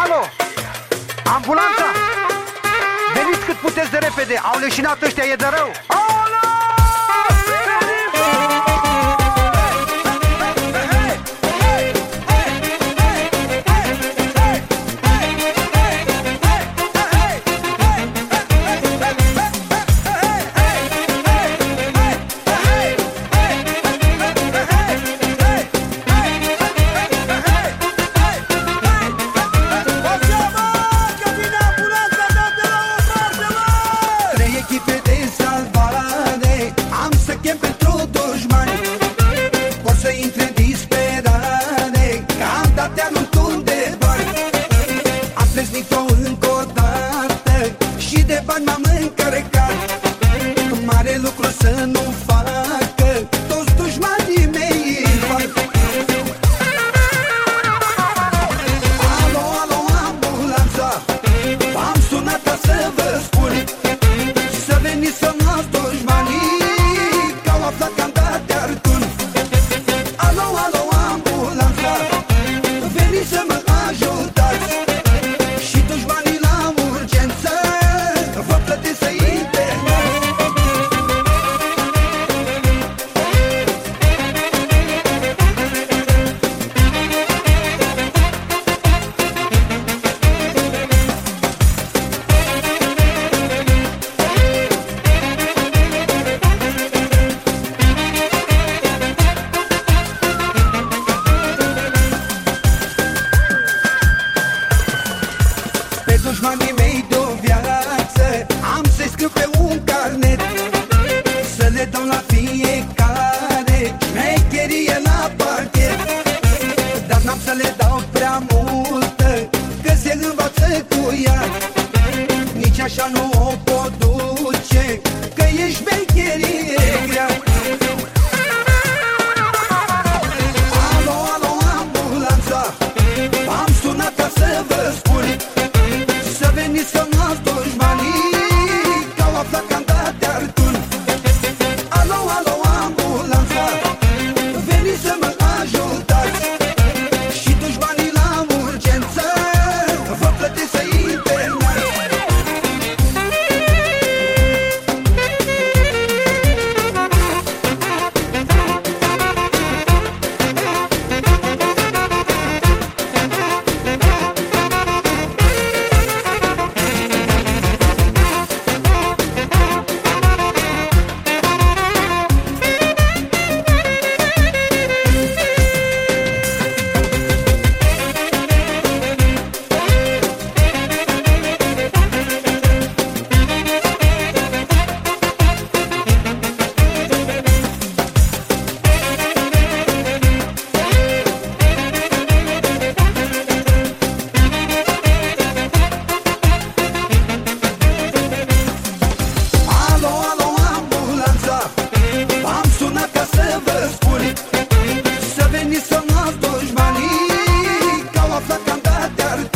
Alo! Ambulanța! Veniți cât puteți de repede! Au leșinat ăștia, e de rău! Au! up on my de dau la fiecare. Mecherie la pachet Dar n-am să le dau prea multă Că se învață cu ea. Nici așa nu o pot duce. I got it.